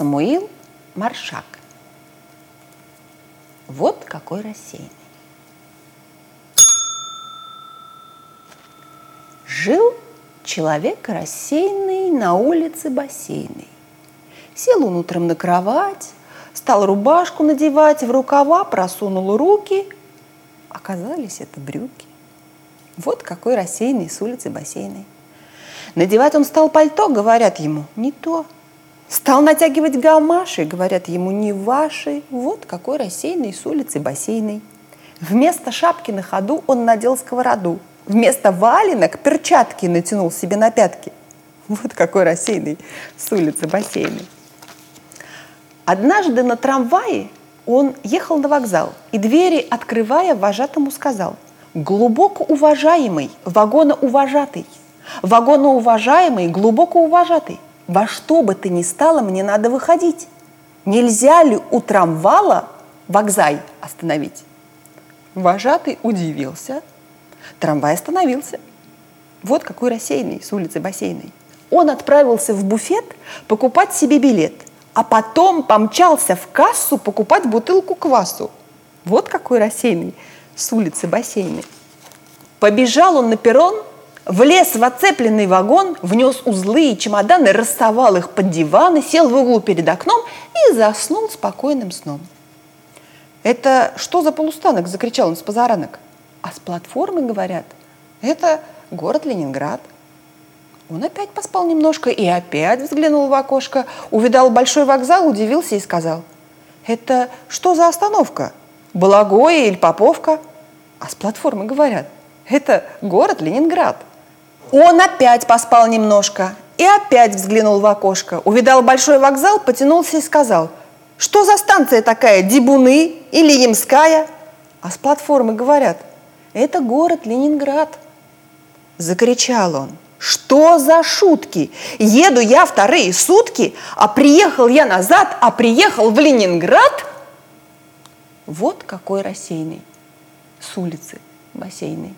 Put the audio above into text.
Самуил Маршак. Вот какой рассеянный. Жил человек рассеянный на улице бассейной. Сел он утром на кровать, стал рубашку надевать, в рукава просунул руки. Оказались это брюки. Вот какой рассеянный с улицы бассейной. Надевать он стал пальто, говорят ему, не то. Стал натягивать гамаши, говорят ему, не ваши. Вот какой рассеянный с улицы бассейной. Вместо шапки на ходу он надел сковороду. Вместо валенок перчатки натянул себе на пятки. Вот какой рассеянный с улицы бассейной. Однажды на трамвае он ехал на вокзал и двери, открывая, вожатому сказал «Глубоко уважаемый, вагоноуважатый, вагоноуважаемый, глубоко уважатый, во что бы ты ни стало, мне надо выходить. Нельзя ли у трамвала вокзай остановить?» Вожатый удивился, трамвай остановился. Вот какой рассеянный с улицы бассейной. Он отправился в буфет покупать себе билет – а потом помчался в кассу покупать бутылку квасу. Вот какой рассеянный с улицы бассейной. Побежал он на перрон, влез в оцепленный вагон, внес узлы и чемоданы, рассовал их под диваны, сел в углу перед окном и заснул спокойным сном. «Это что за полустанок?» – закричал он с позаранок. А с платформы говорят, это город Ленинград – он опять поспал немножко и опять взглянул в окошко, увидал большой вокзал, удивился и сказал, «Это что за остановка? Балагоя или Поповка?» А с платформы говорят, «Это город Ленинград». Он опять поспал немножко и опять взглянул в окошко, увидал большой вокзал, потянулся и сказал, «Что за станция такая, Дебуны или Ямская?» А с платформы говорят, «Это город Ленинград». Закричал он, что за шутки? Еду я вторые сутки, а приехал я назад, а приехал в Ленинград? Вот какой рассеянный с улицы бассейной.